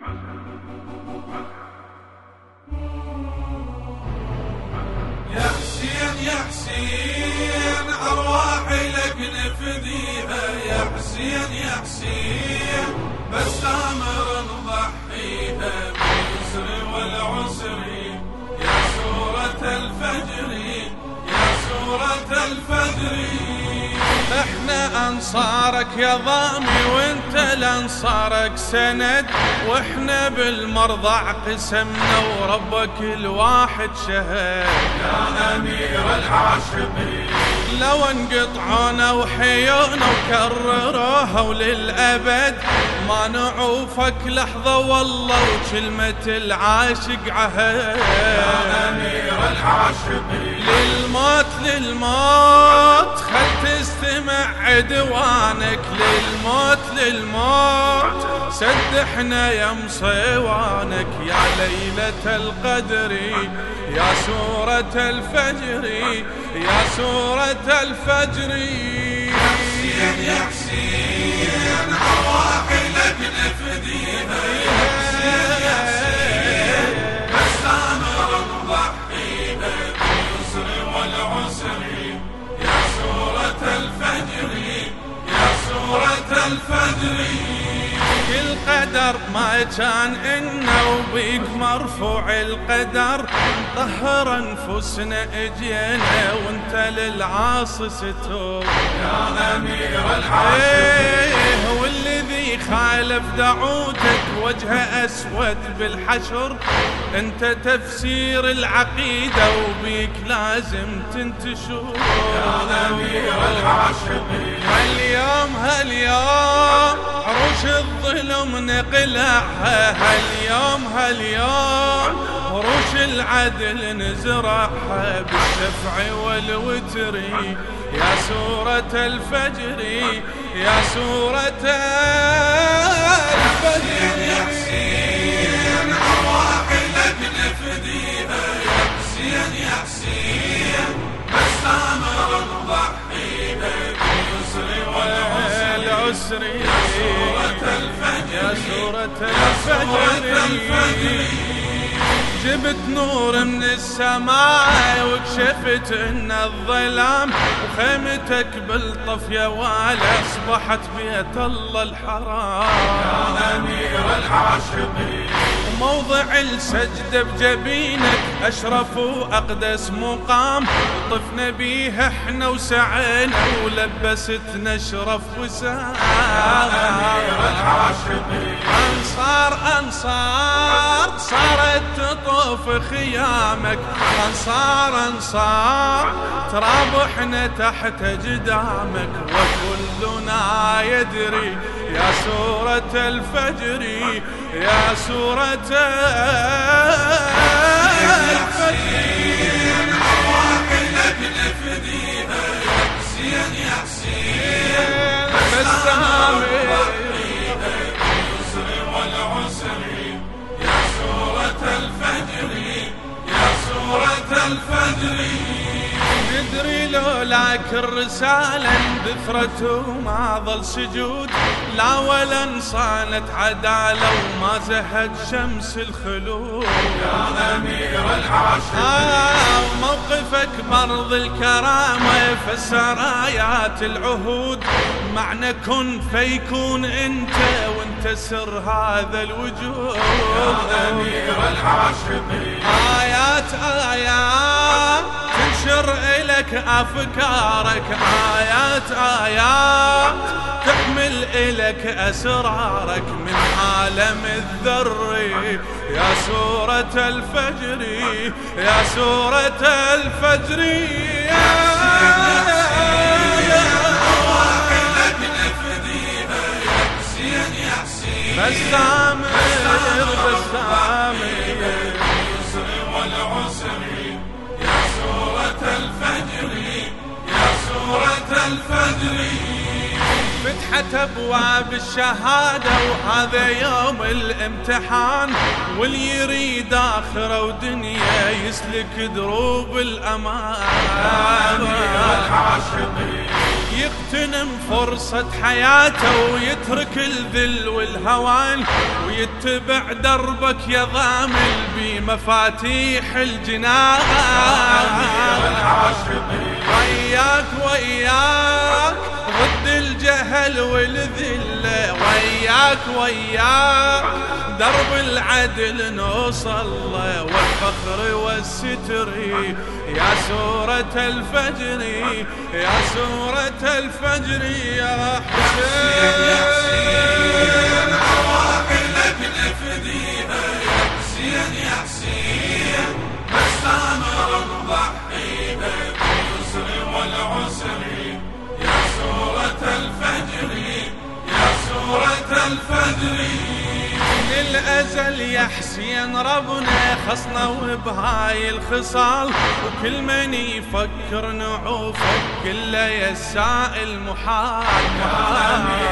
يا حسين يا حسين أرواحي لك نفديها. يا حسين يا حسين بس أمر نضحيها. إحنا أنصارك يا ضامي وأنت لانصارك سند وإحنا بالمرضع قسمنا وربك الواحد شهد. يا أمير العاشقين. لو انقطعونا وحيونا وكرروها وللأبد ما نعوفك لحظة والله وكلمة العاشق عهد. يا أمير العاشقين. للموت للموت عدوانك للموت للموت. سدحنا يا مصيوانك يا ليلة القدر يا سورة الفجر يا سورة الفجر. حسين يا حسين ارواحي لك نفديها القدر ما كان إنا وبيك مرفوع القدر. طهر أنفسنا إجينا وأنت للعاصي ستور يا أمير العاشقين خالف دعوتك وجهه أسود بالحشر. أنت تفسير العقيدة وبيك لازم تنتشر. يا امير العاشقين هاليوم هاليوم. عروش الظلم نقلعها هاليوم هاليوم عروش العدل نزرعها بالشفع والوتر. يا سورة الفجر يا سورة الفجر. يا حسين ارواحي لك نفديها يا حسين يا حسين بس أمر نضحيها باليسر والعسر يا سورة الفجر. جبت نور من السماء وكشفت إن الظلام وخيمتك بالطف يا والي اصبحت بيت الله الحرام. يا أمير العاشقين. وموضع السجدة بجبينك أشرف وأقدس مقام. طفنا بيها إحنا وسعينا ولبستنا أشرف وسام. أنصار أنصار صارت تطوف خيامك. أنصار أنصار ترابحنا تحت جدامك وكلنا يدري يا سورة الفجر يا سورة الفجر. يا حسين الفجر يا سورة الفجر لولاك الرسالة اندثرت وما ظل سجود. لا ولا صانت عدالة وما زهت شمس الخلود. يا أمير العاشقين آه موقفك مرض الكرامة فسر آيات العهود. معنى كن فيكون أنت وانت سر هذا الوجود. يا أمير العاشقين آيات آيات. تنشر إلك أفكارك آيات آيات. تحمل إلك أسرارك من عالم الذر. يا سورة الفجر يا سورة الفجر. يا بسامر بسامر الفجر. فتحت أبواب الشهادة وهذا يوم الامتحان. واللي يريد آخرة ودنيا يسلك دروب الأمان. يغتنم فرصة حياته ويترك الذل والهوان. ويتبع دربك يا ضامل بمفاتيح الجنان. وياك وياك ضد الجهل والذلة وياك وياك. درب العدل نوصل والفخر والستر. يا سورة الفجر يا سورة الفجر يا حسين. الفجر. من الأزل يا حسين ربنا خصنا وبهاي الخصال. وكل من يفكر نعوفك كله يا السائل محال محال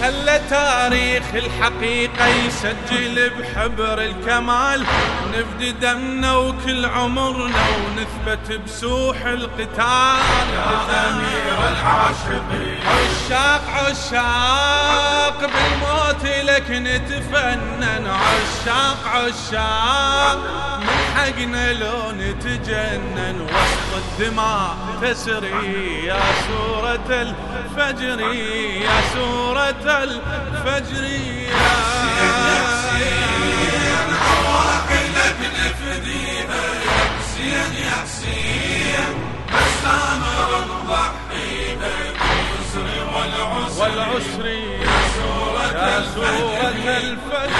خلى تاريخ الحقيقة يسجل بحبر الكمال؟ نفدي دمنا وكل عمرنا ونثبت بسوح القتال. أمير العاشقين. عشاق عشاق بالموت لك نتفنن. عشاق عشاق. حقنا لو نتجنن وسط الدماء تسري يا سورة الفجر يا سورة الفجر. يا عواقلك نفديها يا حسين يا حسين بس أمر نضحيها باليسر والعسر يا سورة الفجر.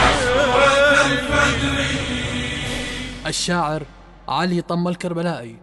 الشاعر علي طم الكربلائي